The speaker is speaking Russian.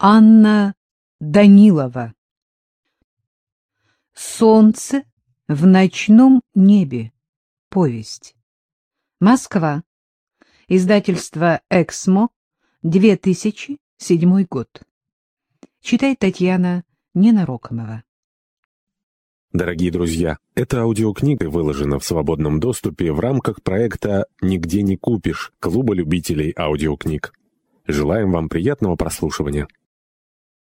Анна Данилова Солнце в ночном небе. Повесть. Москва. Издательство «Эксмо», 2007 год. Читает Татьяна Ненарокомова. Дорогие друзья, эта аудиокнига выложена в свободном доступе в рамках проекта «Нигде не купишь» Клуба любителей аудиокниг. Желаем вам приятного прослушивания.